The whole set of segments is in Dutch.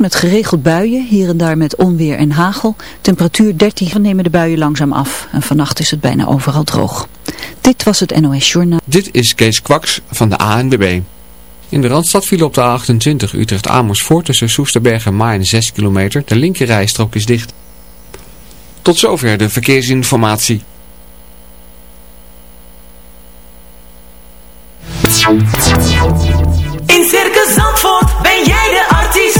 met geregeld buien, hier en daar met onweer en hagel. Temperatuur 13 nemen de buien langzaam af en vannacht is het bijna overal droog. Dit was het NOS Journaal. Dit is Kees Kwaks van de ANWB. In de Randstad viel op de A28 Utrecht-Amersfoort tussen Soesterberg en Maarn 6 kilometer. De linkerrijstrook is dicht. Tot zover de verkeersinformatie. In Circus Zandvoort ben jij de artiest.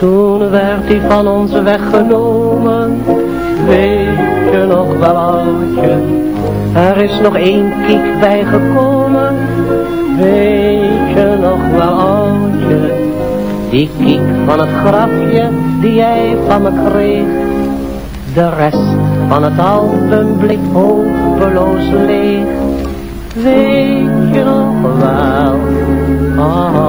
Toen werd hij van ons weggenomen, weet je nog wel oudje. Er is nog één kiek bijgekomen, weet je nog wel oudje. die kiek van het grafje die jij van me kreeg. De rest van het album bleek hopeloos leeg. Weet je nog wel, oudje.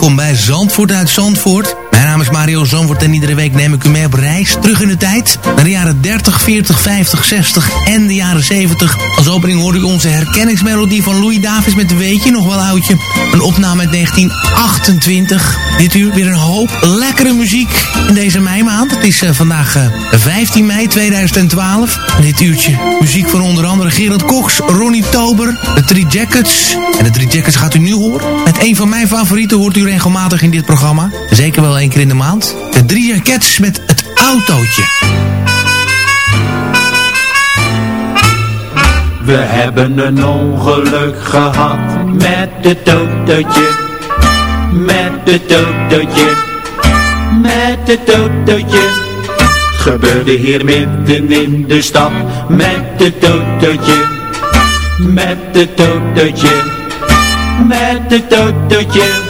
Welkom bij Zandvoort uit Zandvoort. Naam is Mario Zandvoort en iedere week neem ik u mee op reis terug in de tijd. Naar de jaren 30, 40, 50, 60 en de jaren 70. Als opening hoor u onze herkenningsmelodie van Louis Davis met Weet je nog wel oudje. Een opname uit 1928. Dit uur weer een hoop lekkere muziek in deze meimaand. Het is uh, vandaag uh, 15 mei 2012. En dit uurtje muziek van onder andere Gerard Cox, Ronnie Tober, de Three Jackets. En de Three Jackets gaat u nu horen. Met een van mijn favorieten hoort u regelmatig in dit programma. Zeker wel één keer in de maand. De Three Jackets met het autootje. We hebben een ongeluk gehad met het autootje. Met het autootje. Met het autootje. Gebeurde hier midden in de stad met het autootje. Met het autootje. Met het autootje.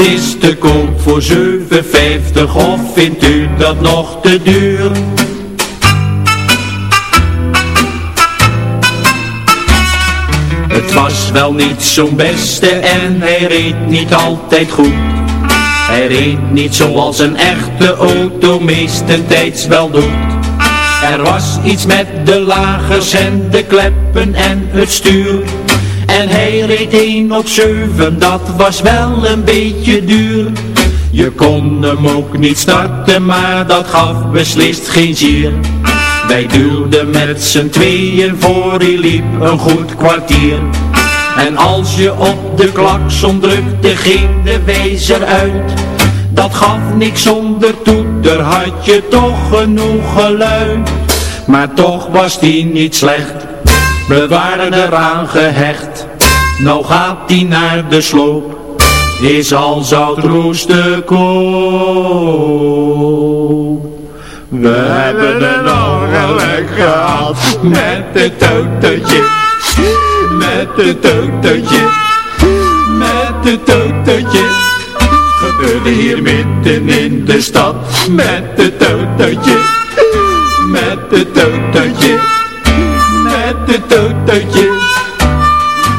Het is te koop voor 7,50 of vindt u dat nog te duur? Het was wel niet zo'n beste en hij reed niet altijd goed. Hij reed niet zoals een echte auto meestentijds wel doet. Er was iets met de lagers en de kleppen en het stuur. En hij reed 1 op 7, dat was wel een beetje duur. Je kon hem ook niet starten, maar dat gaf beslist geen zier. Wij duwden met z'n tweeën voor, hij liep een goed kwartier. En als je op de klakson drukte, ging de wezer uit. Dat gaf niks zonder toeter, had je toch genoeg geluid. Maar toch was die niet slecht, we waren eraan gehecht. Nou gaat die naar de sloop, is al zout roest koop. We hebben een ongeluk gehad met het autootje, met het autootje, met het autootje. Gebeurde hier midden in de stad met het autootje, met het autootje, met het autootje.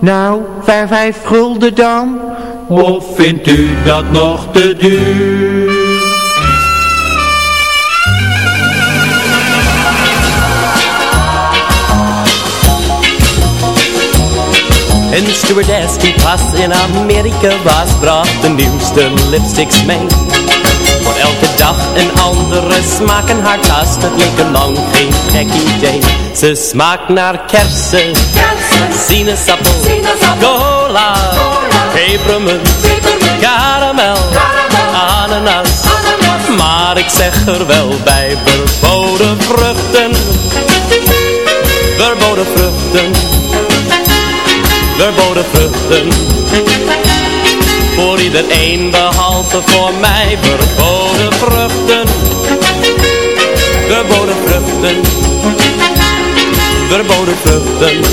Nou, vijf, vijf gulden dan? Of vindt u dat nog te duur? Een stewardess die pas in Amerika was, bracht de nieuwste lipsticks mee. En een andere smaak. En haar kaas, dat leek een lang geen gek idee. Ze smaakt naar kersen, sinaasappel, cola, pepermunt, karamel, ananas. ananas. Maar ik zeg er wel bij, verboden vruchten, verboden vruchten, verboden vruchten. Voor iedereen behalve voor mij verboden vruchten. Verboden vruchten. Verboden vruchten.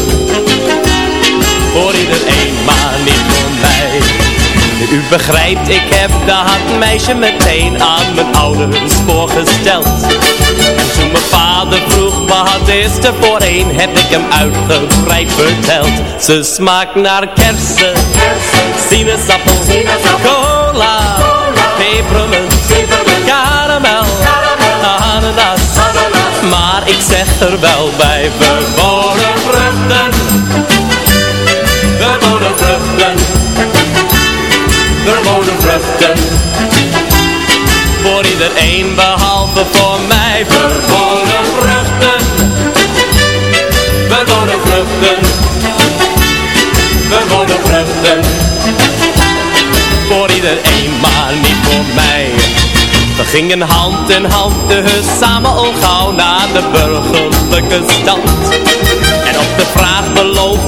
Voor iedereen, maar niet voor mij. U begrijpt, ik heb dat meisje meteen aan mijn ouders voorgesteld. En toen mijn vader vroeg wat is er voor een, heb ik hem uitgebreid verteld. Ze smaakt naar kersen, sinaasappel, cola, pepermunt, karamel, ananas. Maar ik zeg er wel bij, verboden vruchten, Iedereen behalve voor mij verboden vruchten. Verboden vruchten. Verboden vruchten. Voor iedereen, maar niet voor mij. We gingen hand in hand dus samen al gauw naar de burgerlijke stand. En op de vraag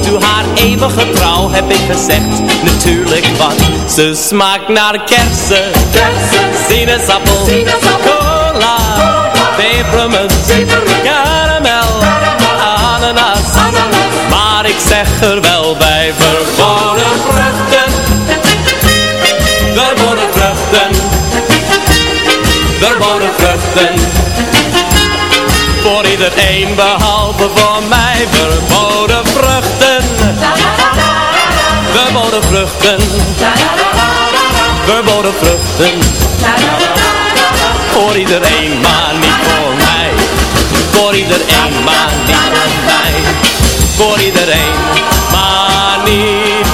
u haar eeuwige trouw heb ik gezegd, natuurlijk wat. Ze smaakt naar kersen, kersen. Sinaasappel, cola, pepermunt, karamel, ananas. Maar ik zeg er wel bij, verboden vruchten, verboden vruchten, verboden vruchten. Voor iedereen behalve voor mij Vruchten. Verboden vruchten. Voor iedereen, maar niet voor mij. Voor iedereen, maar niet voor mij. Voor iedereen, maar niet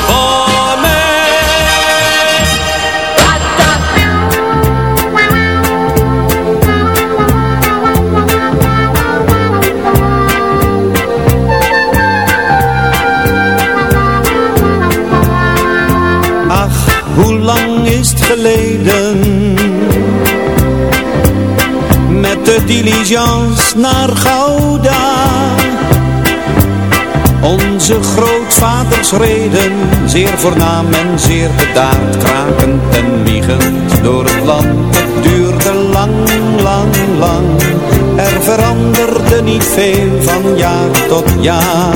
Met de diligence naar Gouda. Onze grootvaders reden Zeer voornaam en zeer bedaard Krakend en wiegend door het land. Het duurde lang, lang, lang. Er veranderde niet veel van jaar tot jaar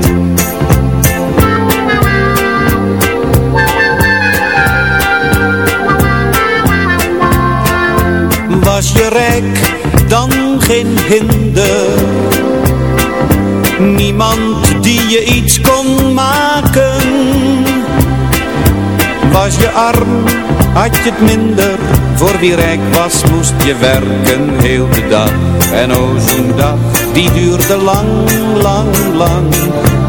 Geen hinder. Niemand die je iets kon maken. Was je arm, had je het minder. Voor wie rijk was, moest je werken heel de dag. En o zo'n dag, die duurde lang, lang, lang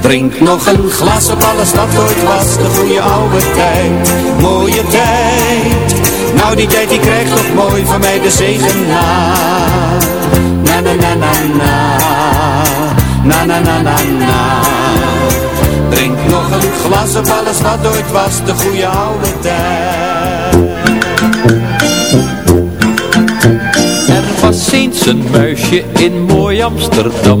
Drink nog een glas op alles wat ooit was, de goede oude tijd, mooie tijd. Nou die tijd die krijgt toch mooi van mij de zegen na. Na na na na na, na na na na na. Drink nog een glas op alles wat ooit was, de goede oude tijd. Er was eens een muisje in mooi Amsterdam.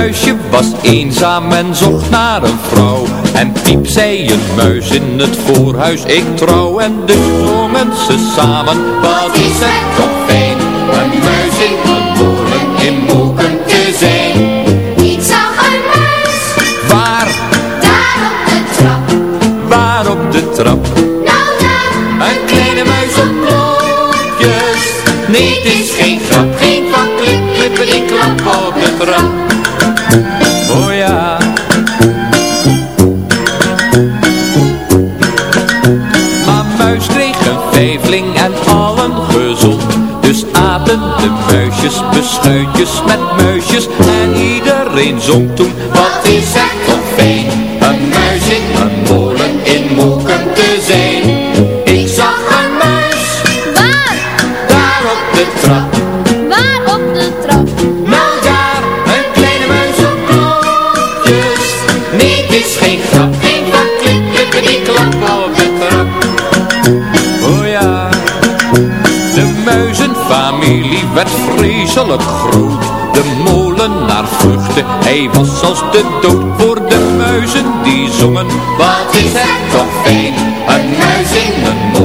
Muisje was eenzaam en zocht naar een vrouw. En piep zei een muis in het voorhuis, ik trouw. En dus zongen ze samen, wat het toch muisjes beschuitjes met muisjes. En iedereen zong toen, wat is vreselijk groot. De molenaar vluchtte, hij was als de dood voor de muizen die zongen. Wat is het toch fijn, een muis in een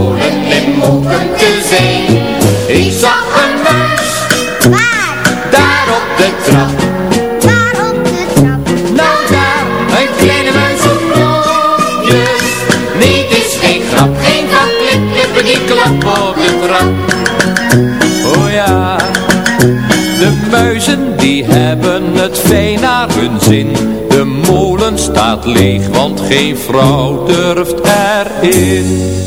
De molen staat leeg, want geen vrouw durft erin.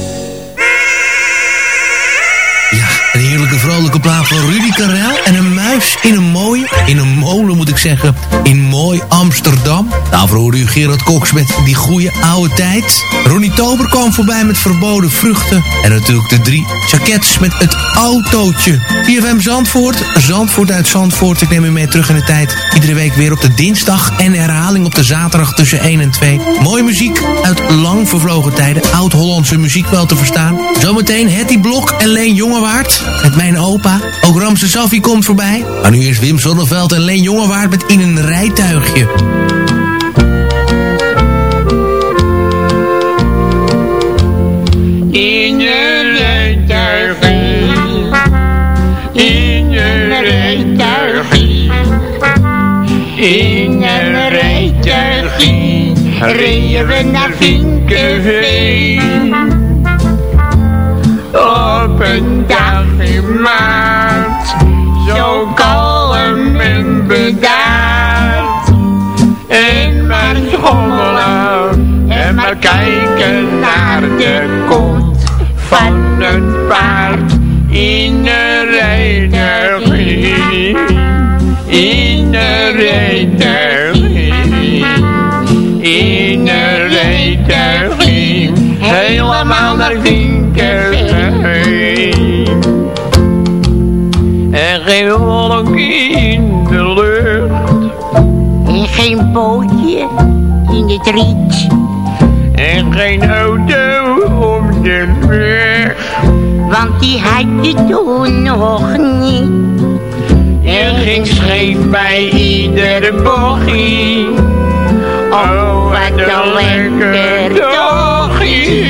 Een heerlijke vrolijke plaat van Rudy Karel. En een muis in een mooie, in een molen moet ik zeggen, in mooi Amsterdam. Daarvoor hoorde u Gerard Cox met die goede oude tijd. Ronnie Tober kwam voorbij met verboden vruchten. En natuurlijk de drie jackets met het autootje. CFM Zandvoort, Zandvoort uit Zandvoort. Ik neem u mee terug in de tijd. Iedere week weer op de dinsdag en herhaling op de zaterdag tussen 1 en 2. Mooie muziek uit lang vervlogen tijden. Oud-Hollandse muziek wel te verstaan. Zometeen Hetty Blok en Leen Jongewaard met mijn opa. Ook Ramse Safi komt voorbij. Maar nu is Wim Sonneveld en Leen Jongewaard met In een rijtuigje. In een rijtuigje, in een rijtuigje, in een rijtuigje, reden we naar Vinkenveen. Op een dag in maart, zo kalm en bedaard, en maar schommelen en maar kijken naar de kont van het paard. In geen in de lucht. En geen bootje in het riet. En geen auto op de weg. Want die had je toen nog niet. En geen scheep bij iedere bochtje. Oh, wat een lekker dagje.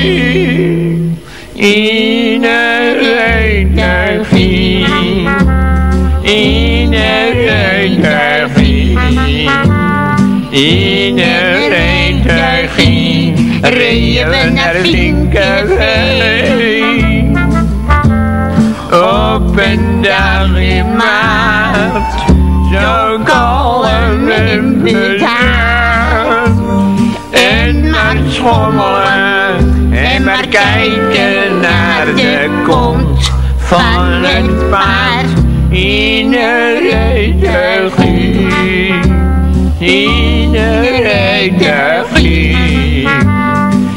Rijtuigje. In een rijtuigje. Reden we naar Vinkerveen. Op een dag in maart. Zo kalm en bedaard. En maar schommelen. En maar kijken naar de kont van het paard. in de regengie, in de regengie,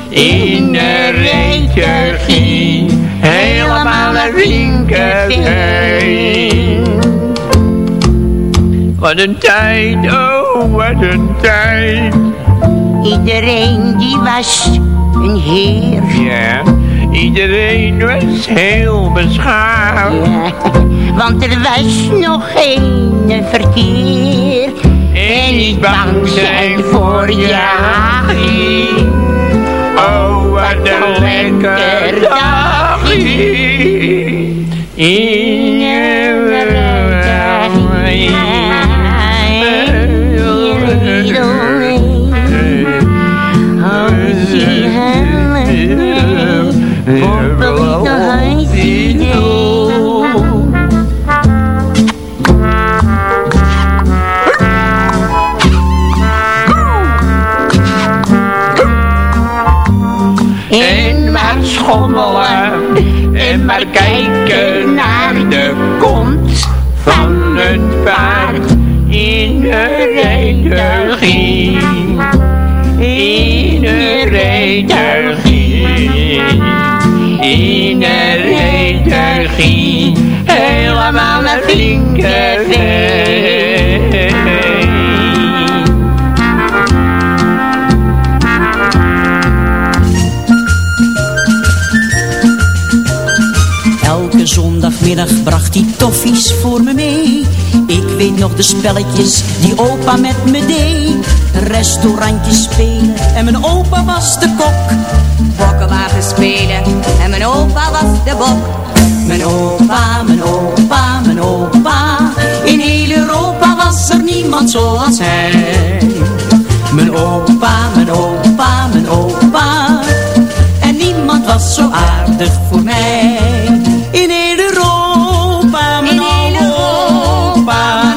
in de regengie, helemaal naar Vinkenveen. Wat een tijd, oh wat een tijd. Iedereen die was een heer. Ja, iedereen was heel beschaamd. Ja, want er was nog geen verkeer. En niet bang zijn voor jagie. Oh, wat een lekker dagje. Helemaal naar Vinkenveen. Elke zondagmiddag bracht hij toffies voor me mee. Ik weet nog de spelletjes die opa met me deed. Restaurantjes spelen en mijn opa was de kok. Bokkenwagen spelen en mijn opa was de bok. Mijn opa, In heel Europa was er niemand zoals hij. Mijn opa, mijn opa, mijn opa. En niemand was zo aardig voor mij. In heel Europa, mijn oude opa.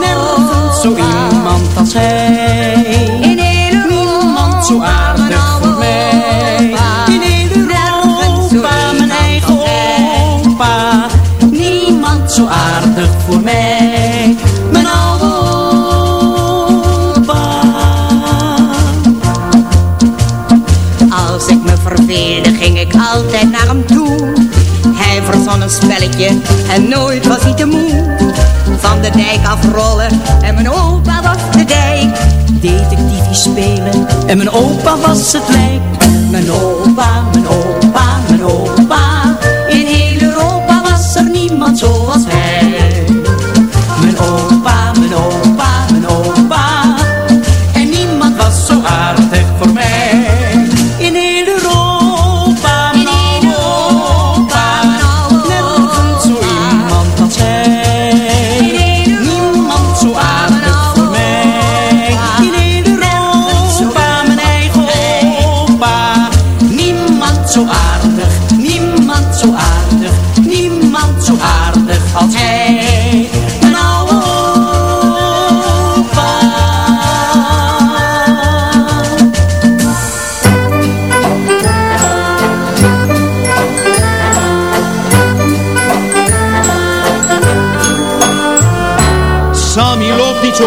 Nergens zo iemand als hij. In heel Niemand zo aardig voor mij. In heel Europa, mijn eigen opa. Niemand zo aardig voor mij. Een spelletje en nooit was hij te moe. Van de dijk afrollen en mijn opa was de dijk. Detectiefie spelen en mijn opa was het lijk. Mijn opa, mijn opa, mijn opa. In heel Europa was er niemand zoals hij.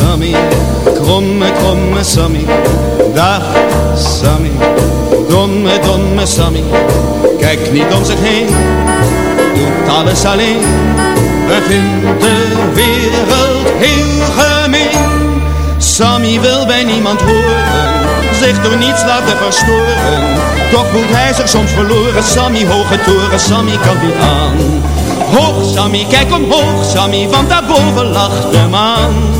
Sammy, kromme, kromme Sammy, dag Sammy, domme, domme Sammy, kijk niet om zich heen, doet alles alleen, we vinden de wereld heel gemeen. Sammy wil bij niemand horen, zich door niets laten verstoren, toch voelt hij zich soms verloren, Sammy, hoge toren, Sammy kan niet aan. Hoog Sammy, kijk omhoog Sammy, want daarboven lacht de maan.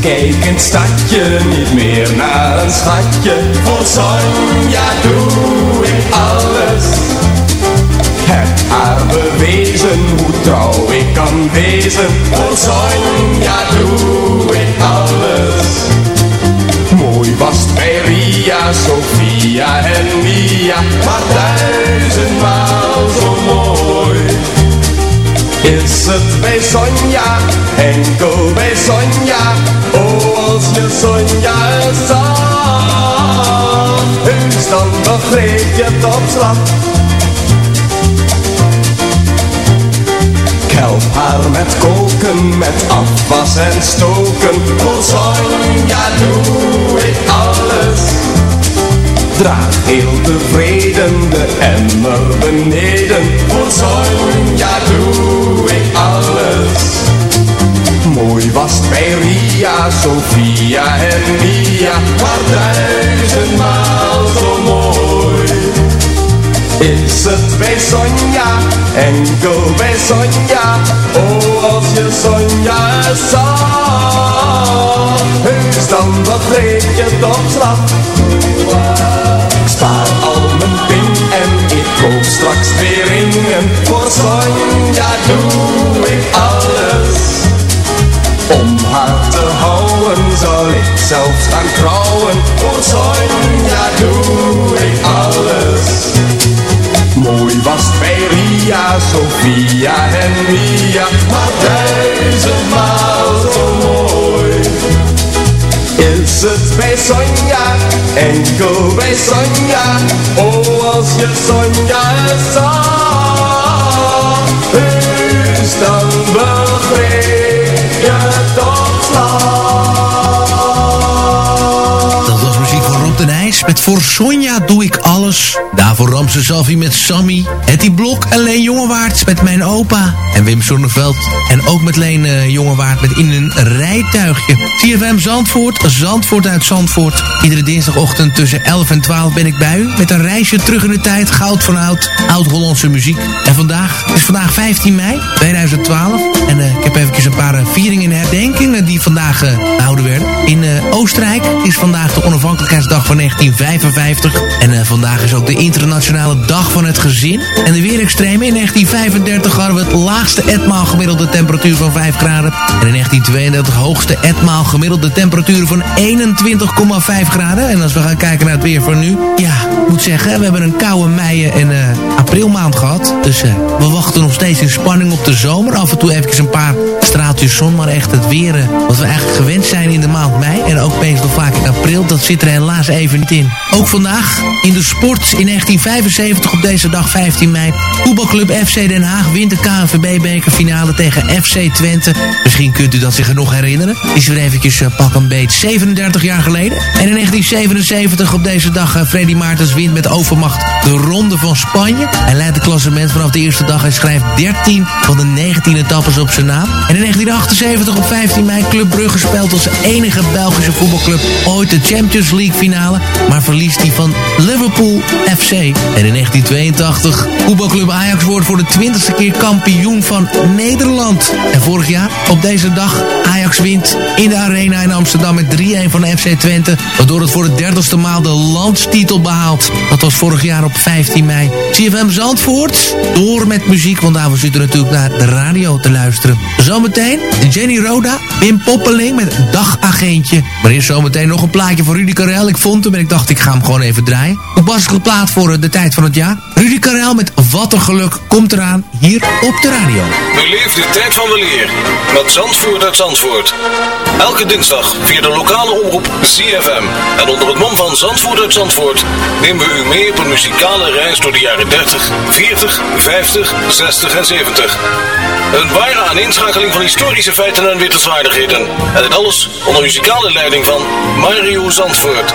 Kijk het stadje niet meer naar een schatje. Voor Sonja doe ik alles. Heb haar bewezen hoe trouw ik kan wezen. Voor Sonja doe ik alles. Mooi was het bij Ria, Sofia en Mia, maar duizendmaal zo mooi. Is het bij Sonja, enkel bij Sonja, Sonja zag, dan begreep je op slag. Ik help haar met koken, met afwas en stoken, voor Sonja doe ik alles. Draag heel tevreden de emmer beneden, voor Sonja doe ik alles. Mooi was het bij Ria, Sofia en Mia, maar duizendmaal zo mooi. Is het bij Sonja, enkel bij Sonja, oh als je Sonja zag, heus dan begreep je op slag. Ik spaar al mijn pin en ik koop straks twee ringen, voor Sonja doe ik alles. Om haar te houden zal ik zelfs gaan trouwen, voor Sonja doe ik alles. Mooi was het bij Ria, Sofia en Mia, maar duizendmaal zo mooi. Is het bij Sonja, enkel bij Sonja, oh als je Sonja zag, heus dan Met Voor Sonja doe ik alles. Daarvoor Ramse Salvi met Sammy. Hetty Blok en Leen Jongewaard met Mijn Opa. En Wim Sonneveld. En ook met Leen uh, Jongewaard met In een rijtuigje. CFM Zandvoort. Zandvoort uit Zandvoort. Iedere dinsdagochtend tussen 11 en 12 ben ik bij u. Met een reisje terug in de tijd. Goud van oud. Oud-Hollandse muziek. En vandaag is vandaag 15 mei 2012. En uh, ik heb eventjes een paar uh, vieringen en herdenkingen die vandaag gehouden werden. In Oostenrijk is vandaag de onafhankelijkheidsdag van 1955. En vandaag is ook de internationale dag van het gezin. En de weerextremen in 1935 hadden we het laagste etmaal gemiddelde temperatuur van 5 graden. En in 1932 hoogste etmaal gemiddelde temperatuur van 21,5 graden. En als we gaan kijken naar het weer van nu. Ja, ik moet zeggen, we hebben een koude mei en uh, aprilmaand gehad. Dus uh, we wachten nog steeds in spanning op de zomer. Af en toe eventjes een paar straaltjes zon. Maar echt het weer wat we eigenlijk gewend zijn in de maand mei. En ook meestal vaak in april. Dat zit er helaas even niet in. Ook vandaag in de sport in 1975 op deze dag 15 mei. Voetbalclub FC Den Haag wint de KNVB-bekerfinale tegen FC Twente. Misschien kunt u dat zich nog herinneren. Is weer eventjes uh, pak een beet 37 jaar geleden. En in 1977 op deze dag uh, Freddy Maartens wint met overmacht de Ronde van Spanje. Hij leidt het klassement vanaf de eerste dag en schrijft 13 van de 19 etappes op zijn naam. En in 1978 op 15 mei Club Brugge speelt als enige Belgische voetbalclub ooit de Champions League finale. Maar verliest die van Liverpool FC. En in 1982, voetbalclub Ajax wordt voor de 20ste keer kampioen van Nederland. En vorig jaar, op deze dag, Ajax wint in de Arena in Amsterdam met 3-1 van FC Twente. Waardoor het voor de dertigste maal de landstitel behaalt. Dat was vorig jaar op 15 mei. CFM Zandvoort, door met muziek, want daarvoor zitten natuurlijk naar de radio te luisteren. Zometeen Jenny Roda, Wim Poppeling met Dagagentje. Maar eerst zometeen nog een plaatje van Rudy Karel. Ik vond hem en ik dacht ik ga hem gewoon even draaien. Toepasselijke plaat voor eh, de tijd van het jaar. Rudy Karel met Wat een geluk komt eraan hier op de radio. Beleef de tijd van weleer met Zandvoort uit Zandvoort. Elke dinsdag via de lokale omroep ZFM. En onder het mom van Zandvoort uit Zandvoort nemen we u mee op een muzikale reis door de jaren 30, 40, 50, 60 en 70. Een ware aaninschakeling van historische feiten en wittelswaardigheden. En dit alles onder muzikale leiding van Mario Zandvoort.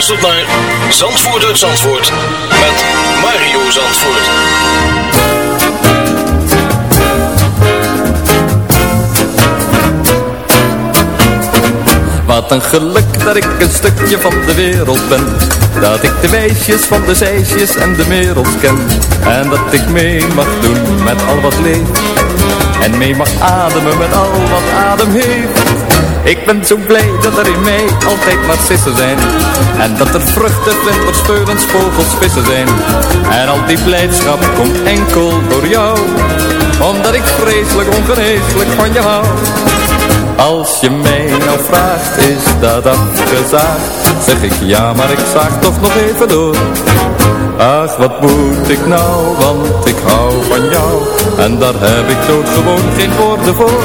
luistert naar Zandvoort uit Zandvoort met Mario Zandvoort. Wat een geluk dat ik een stukje van de wereld ben. Dat ik de weesjes van de zeisjes en de wereld ken. En dat ik mee mag doen met al wat leeft. En mee mag ademen met al wat adem heeft ik ben zo blij dat er in mij altijd narcissen zijn En dat er vruchten, vlinders, speurens, vogels, vissen zijn En al die blijdschap komt enkel door jou Omdat ik vreselijk ongeneeslijk van je hou als je mij nou vraagt, is dat afgezaagd? Zeg ik ja, maar ik zaag toch nog even door. Ach, wat moet ik nou, want ik hou van jou. En daar heb ik gewoon geen woorden voor.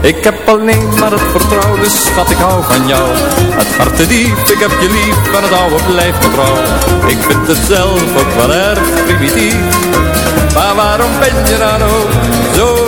Ik heb alleen maar het vertrouwen, dus schat, ik hou van jou. Het harte diep, ik heb je lief, en het oude blijft trouw. Ik vind het zelf ook wel erg primitief. Maar waarom ben je dan ook zo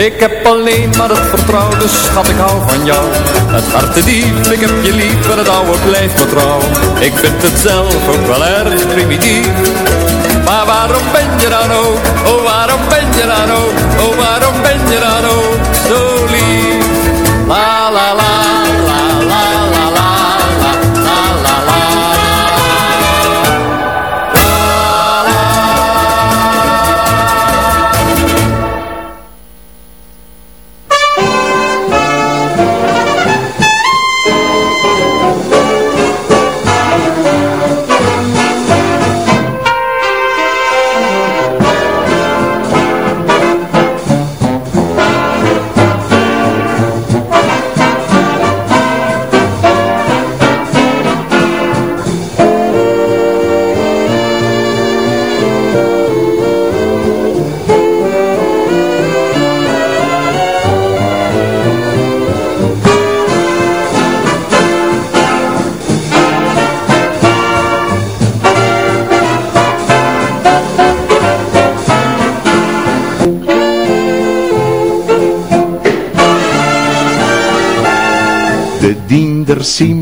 Ik heb alleen maar het vertrouwen, dus schat ik hou van jou. Het hart te diep, ik heb je lief en het oude blijft vertrouw Ik vind het zelf ook wel erg primitief. Maar waarom ben je dan ook, oh waarom ben je dan ook? Oh waarom ben je dan ook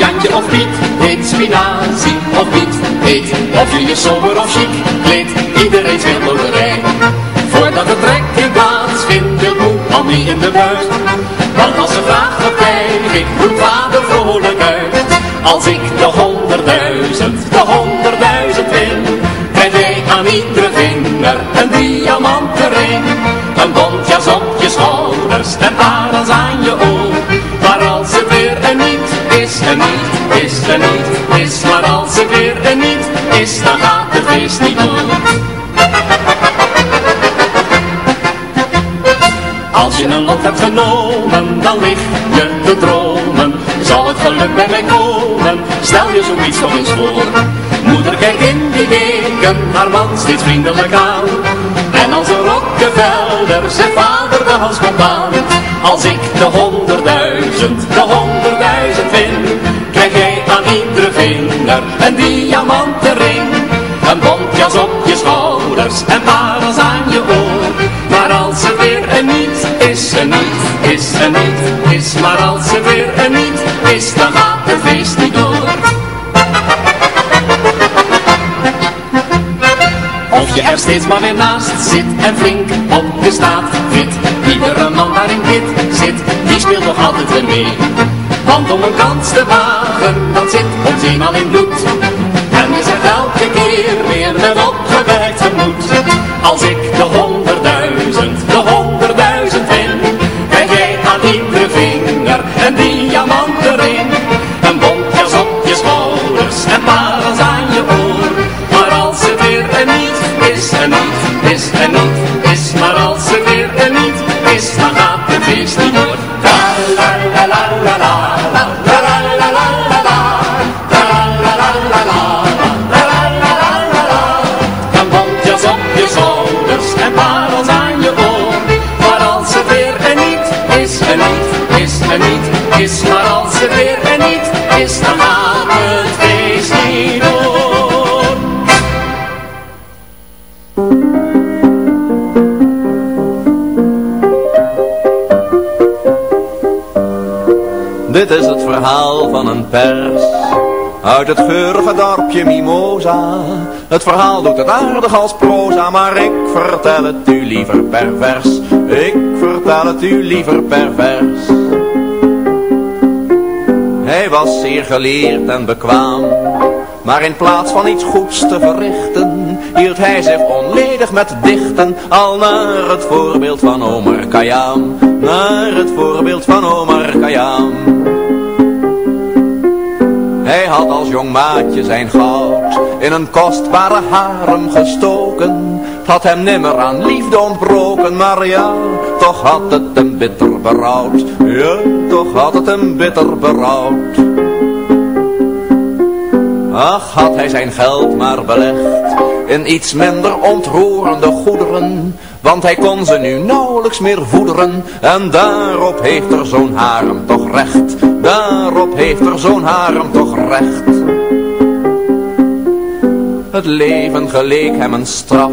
Jantje of Piet heet, spinazie of Piet heet, of je je sober of chic kleedt, iedereen speelt loterij. Voordat het trekken plaatsvindt, wil moe al niet in de buurt. Want als ze wat krijg ik, roept vader vrolijk uit. Als ik de honderdduizend, de honderdduizend win, krijg jij aan iedere vinger een diamanten ring. Niet is. Maar als het weer een niet is, dan gaat het feest niet door. Als je een lot hebt genomen, dan lig je te dromen. Zal het geluk bij mij komen? Stel je zoiets nog eens voor. Moeder kijkt in die weken haar man steeds vriendelijk aan. En als een Rockefeller zegt vader de hals komt. Als ik de honderdduizend, de honderdduizend jij aan iedere vinger een diamanten ring. Een bontjas op je schouders en parels aan je oor. Maar als het weer een niet is, een niet is, een niet is. Maar als het weer een niet is, dan gaat het feest niet door. Of je er steeds maar weer naast zit en flink op de staat fit. Iedere man daarin dit zit, die speelt nog altijd weer mee. Want om een kans te wagen, dat zit ons eenmaal in bloed. En je zegt elke keer weer met opgewerkt gemoed. Als ik de honderdduizend is. Maar als het weer is, dan het feest niet door. Dit is het verhaal van een pers uit het geurige dorpje Mimosa. Het verhaal doet het aardig als proza, maar ik vertel het u liever pervers. Ik vertel het u liever pervers. Hij was zeer geleerd en bekwaam, maar in plaats van iets goeds te verrichten, hield hij zich onledig met dichten, al naar het voorbeeld van Omar Khayyam, naar het voorbeeld van Omar Khayyam. Hij had als jong maatje zijn goud in een kostbare harem gestoken. Het had hem nimmer aan liefde ontbroken, maar ja, toch had het hem bitter berouwd. Ja, toch had het hem bitter berouwd. Ach, had hij zijn geld maar belegd in iets minder ontroerende goederen, want hij kon ze nu nauwelijks meer voederen, en daarop heeft er zo'n harem toch recht, daarop heeft er zo'n harem toch recht. Het leven geleek hem een straf,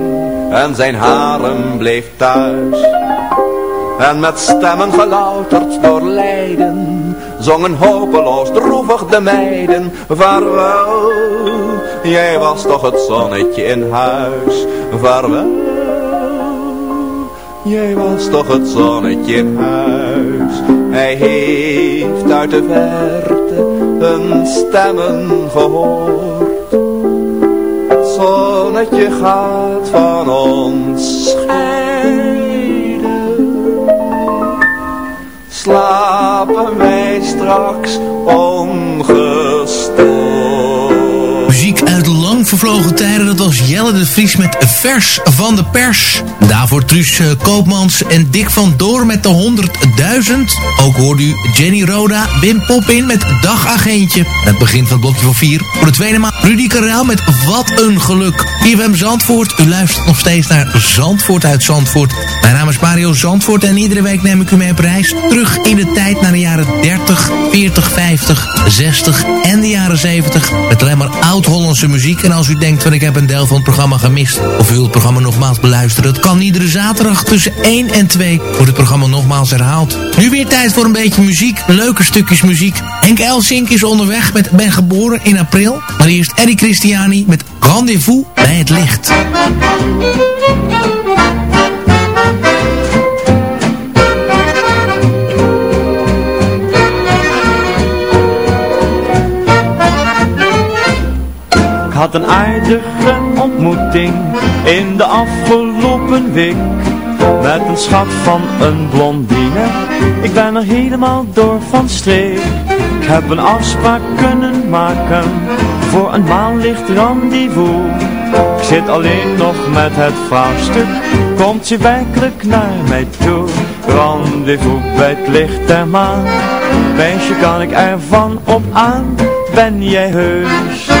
en zijn harem bleef thuis. En met stemmen gelouterd door lijden, zongen hopeloos droevig de meiden. Vaarwel, jij was toch het zonnetje in huis. Vaarwel, jij was toch het zonnetje in huis. Hij heeft uit de verte hun stemmen gehoord. Zonnetje gaat van ons scheiden. Slapen wij straks ongestoord. Muziek uit lang vervlogen tijden, dat was Jelle de Vries met Vers van de Pers. Daarvoor Truus eh, Koopmans en Dick van Door met de 100.000. Ook hoorde u Jenny Roda, Wim Poppin met Dagagentje. Het begin van het blokje van 4. Voor de tweede maand Rudy Karel met Wat een Geluk. IFM Zandvoort, u luistert nog steeds naar Zandvoort uit Zandvoort. Mijn naam is Mario Zandvoort en iedere week neem ik u mee op reis. Terug in de tijd naar de jaren 30, 40, 50, 60 en de jaren 70. Met alleen maar oud-Hollandse muziek. En als u denkt van ik heb een deel van het programma gemist. Of u wilt het programma nogmaals beluisteren. Dat kan iedere zaterdag tussen 1 en 2 wordt het programma nogmaals herhaald. Nu weer tijd voor een beetje muziek. Leuke stukjes muziek. Henk Elsink is onderweg met Ben geboren in april. Maar eerst Eddie Christiani met Rendezvous bij het licht. Had een aardige ontmoeting in de afgelopen week. Met een schat van een blondine Ik ben er helemaal door van streek. Ik heb een afspraak kunnen maken Voor een maanlicht rendezvous. Ik zit alleen nog met het vraagstuk Komt ze werkelijk naar mij toe. Rendezvous bij het licht der maan Meisje kan ik ervan op aan? Ben jij heus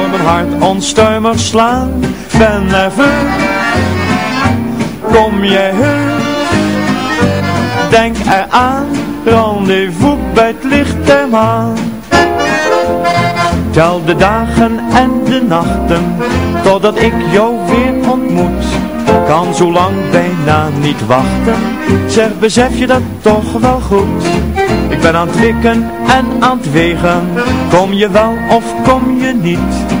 hart onstuimig slaan, ben nerveus. Kom jij heus, denk eraan, rendezvous bij het licht der maan. Tel de dagen en de nachten, totdat ik jou weer ontmoet. Kan zo lang bijna niet wachten, zeg besef je dat toch wel goed. Ik ben aan het wikken en aan het wegen, kom je wel of kom je niet?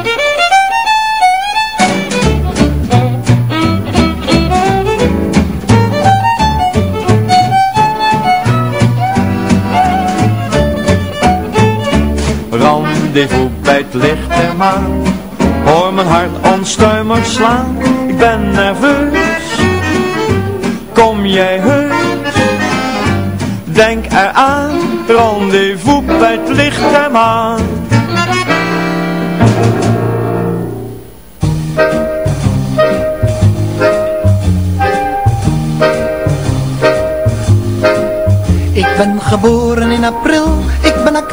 Rendezvous bij het licht der maan. Hoor mijn hart onstuimig slaan, ik ben nerveus. Kom jij heus, denk eraan, rendezvous bij het licht der maan. Ik ben geboren in april,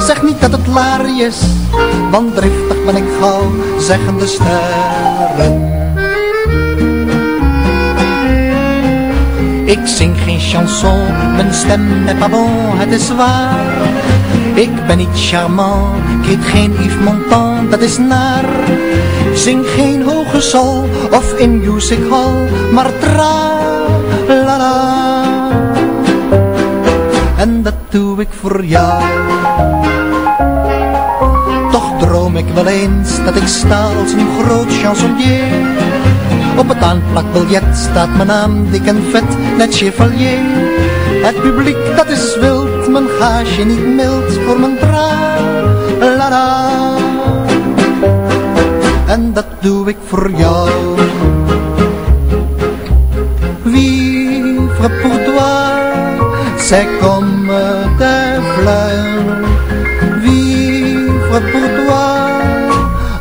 zeg niet dat het laar is, want driftig ben ik gauw, zeggen de sterren. Ik zing geen chanson, mijn stem n'est pas bon, het is waar. Ik ben niet charmant, ik geen Yves Montand, dat is naar. Zing geen hoge sol of in music hall, maar tra la la en dat doe ik voor jou. Eens dat ik sta als een groot chansonnier. Op het aanplakbiljet staat mijn naam dik en vet, net chevalier. Het publiek dat is wild, mijn gaasje niet mild voor mijn tra la la. En dat doe ik voor jou. Vivre pour toi c'est comme des fleurs. Vivre pour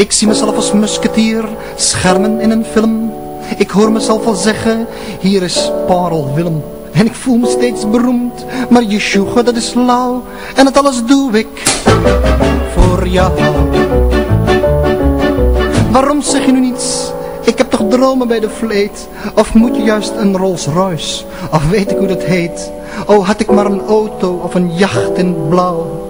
Ik zie mezelf als musketier Schermen in een film Ik hoor mezelf al zeggen Hier is Parel Willem en ik voel me steeds beroemd, maar je sjoegen dat is lauw. En het alles doe ik voor jou. Waarom zeg je nu niets? Ik heb toch dromen bij de vleet? Of moet je juist een Rolls Royce? Of weet ik hoe dat heet? Oh, had ik maar een auto of een jacht in blauw.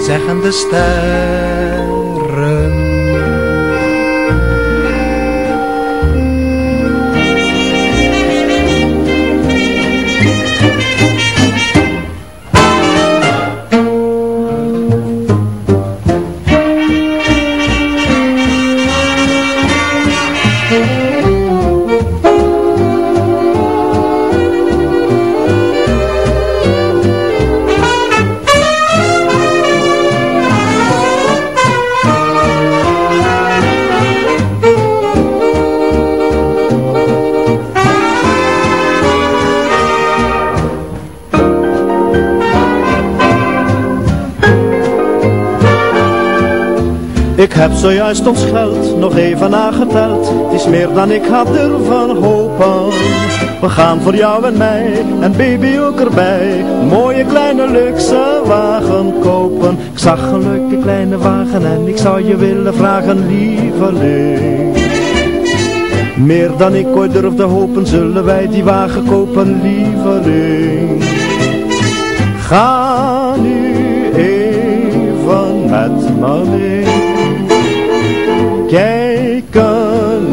zeggen de sterren. Heb zojuist ons geld nog even nageteld. Het is meer dan ik had ervan hopen. We gaan voor jou en mij en baby ook erbij. Mooie kleine luxe wagen kopen. Ik zag een leuke kleine wagen en ik zou je willen vragen, lieveling. Meer dan ik ooit durfde hopen, zullen wij die wagen kopen, lieveling. Ga nu even met me.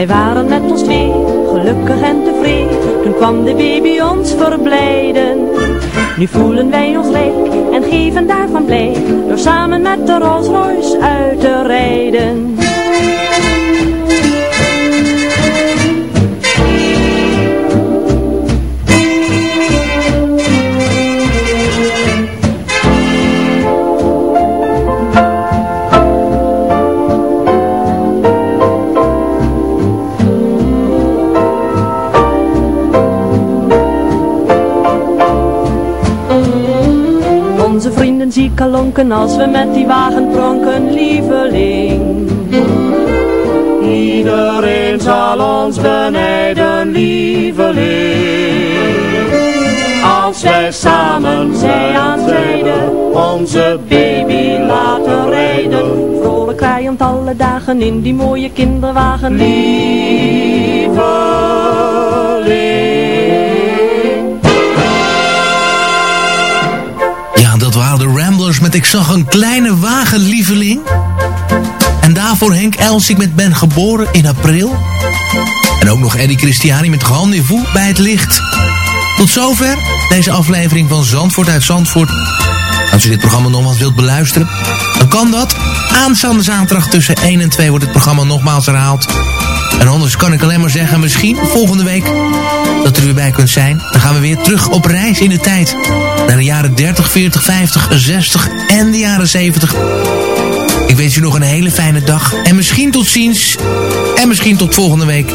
Wij waren met ons twee, gelukkig en tevreden. Toen kwam de baby ons verblijden. Nu voelen wij ons rijk en geven daarvan blij. Door samen met de Rolls Royce uit te rijden. Als we met die wagen pronken, lieveling. Iedereen zal ons benijden, lieveling. Als wij samen zij aan zijde onze baby laten rijden. Vrolijk kraaiend alle dagen in die mooie kinderwagen, Lieveling. Ik zag een kleine wagen, lieveling. En daarvoor Henk Elsik met Ben geboren in april. En ook nog Eddie Christiani met Rendezvous bij het licht. Tot zover deze aflevering van Zandvoort uit Zandvoort. Als u dit programma nog wat wilt beluisteren, dan kan dat. Aanstaande zaterdag tussen 1 en 2 wordt het programma nogmaals herhaald. En anders kan ik alleen maar zeggen, misschien volgende week dat u weer bij kunt zijn. Dan gaan we weer terug op reis in de tijd. Naar de jaren 30, 40, 50, 60 en de jaren 70. Ik wens u nog een hele fijne dag. En misschien tot ziens. En misschien tot volgende week.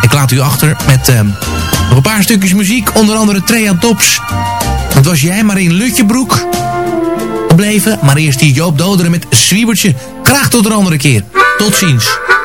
Ik laat u achter met eh, nog een paar stukjes muziek. Onder andere Trea Tops. Dat was jij, Marien Lutjebroek. Gebleven. Maar eerst hier Joop Doderen met Zwiebertje. Graag tot een andere keer. Tot ziens.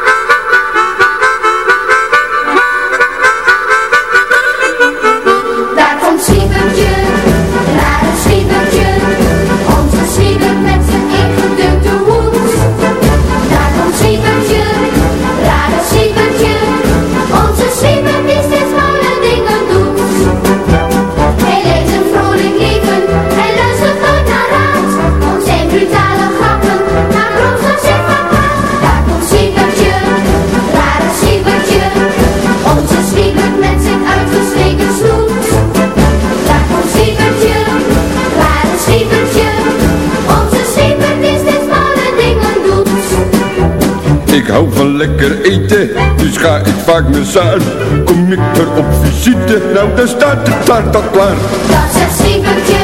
Ik hou van lekker eten, dus ga ik vaak naar Zuid. Kom ik er op visite, nou dan staat de taart al klaar. Dat zegt Zwiebertje,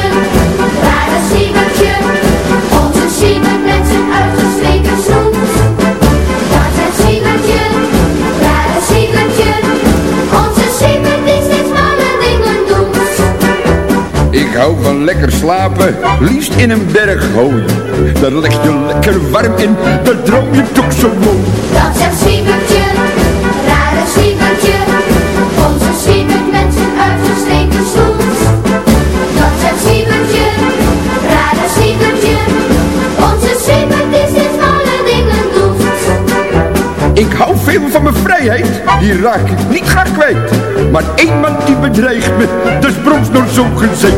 Ik hou van lekker slapen, liefst in een berghooi. Daar leg je lekker warm in, daar droom je toch zo mooi. Dat zegt Zwiebertje, Ik hou veel van mijn vrijheid, die raak ik niet graag kwijt. Maar één man die bedreigt me, dat is bronsnor zo gezegd.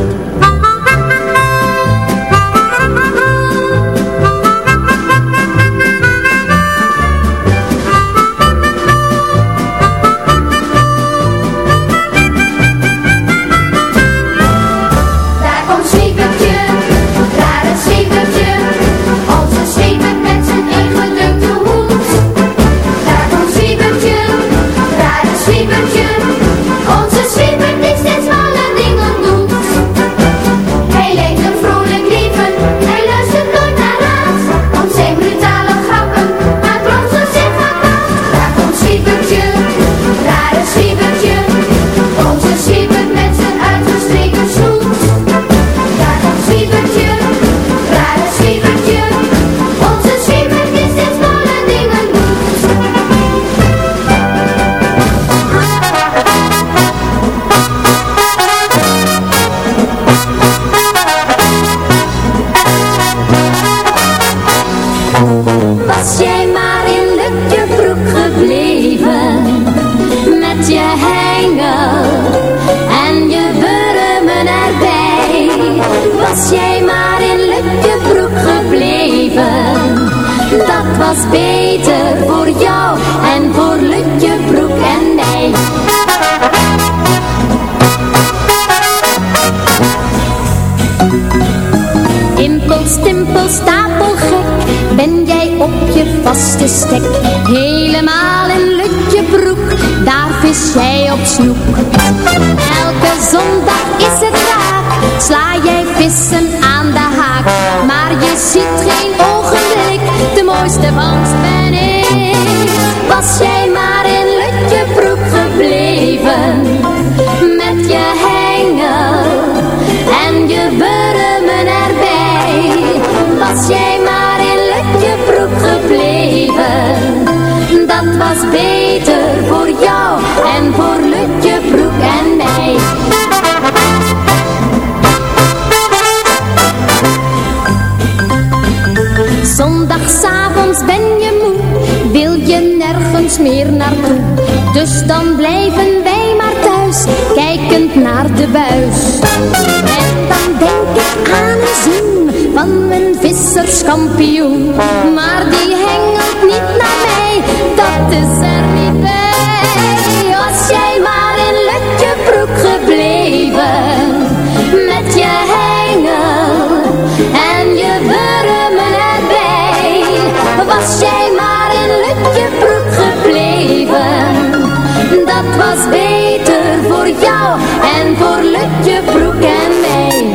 Impel, stimpel, stapelgek, ben jij op je vaste stek. Helemaal in Lutje broek, daar vis jij op snoek. Elke zondag is het raak, sla jij vissen aan de haak. Maar je ziet geen ogenblik, de mooiste vangst ben ik. Was jij maar Was jij maar in Lutje broek gebleven, dat was beter voor jou en voor Lutje broek en mij. Zondagsavonds ben je moe, wil je nergens meer naartoe. Dus dan blijven wij maar thuis, kijkend naar de buis. En dan denk ik aan een zoen van mijn visserskampioen. Maar die hengelt niet naar mij, dat is er niet bij. Was jij maar in Lutje broek gebleven, met je hengel en je wurmen erbij. Was jij maar in Lutje broek gebleven, dat was beter voor jou en voor Lutje broek en mij.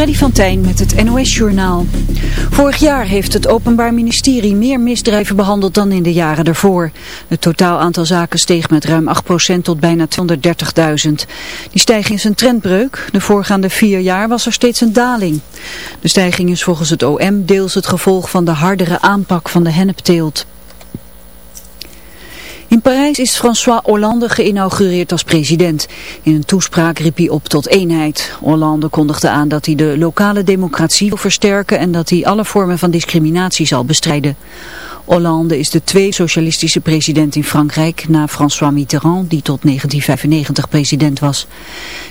Freddy van Tijn met het NOS-journaal. Vorig jaar heeft het Openbaar Ministerie meer misdrijven behandeld dan in de jaren daarvoor. Het totaal aantal zaken steeg met ruim 8% tot bijna 230.000. Die stijging is een trendbreuk. De voorgaande vier jaar was er steeds een daling. De stijging is volgens het OM deels het gevolg van de hardere aanpak van de hennepteelt. In Parijs is François Hollande geïnaugureerd als president. In een toespraak riep hij op tot eenheid. Hollande kondigde aan dat hij de lokale democratie wil versterken en dat hij alle vormen van discriminatie zal bestrijden. Hollande is de tweede socialistische president in Frankrijk na François Mitterrand, die tot 1995 president was.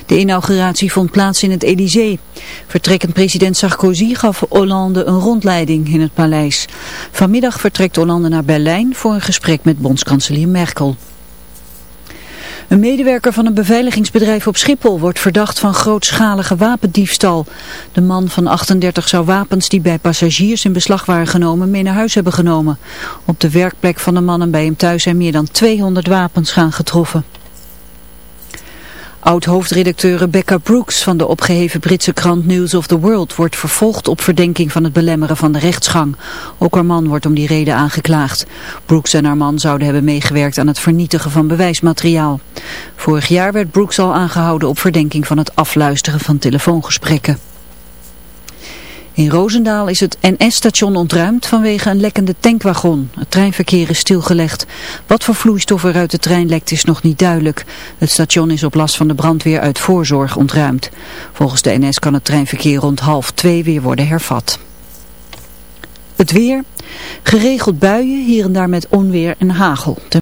De inauguratie vond plaats in het Élysée. Vertrekkend president Sarkozy gaf Hollande een rondleiding in het paleis. Vanmiddag vertrekt Hollande naar Berlijn voor een gesprek met bondskanselier Merkel. Een medewerker van een beveiligingsbedrijf op Schiphol wordt verdacht van grootschalige wapendiefstal. De man van 38 zou wapens die bij passagiers in beslag waren genomen mee naar huis hebben genomen. Op de werkplek van de man en bij hem thuis zijn meer dan 200 wapens gaan getroffen. Oud-hoofdredacteur Rebecca Brooks van de opgeheven Britse krant News of the World wordt vervolgd op verdenking van het belemmeren van de rechtsgang. Ook haar man wordt om die reden aangeklaagd. Brooks en haar man zouden hebben meegewerkt aan het vernietigen van bewijsmateriaal. Vorig jaar werd Brooks al aangehouden op verdenking van het afluisteren van telefoongesprekken. In Roosendaal is het NS-station ontruimd vanwege een lekkende tankwagon. Het treinverkeer is stilgelegd. Wat voor vloeistof er uit de trein lekt is nog niet duidelijk. Het station is op last van de brandweer uit voorzorg ontruimd. Volgens de NS kan het treinverkeer rond half twee weer worden hervat. Het weer. Geregeld buien, hier en daar met onweer en hagel.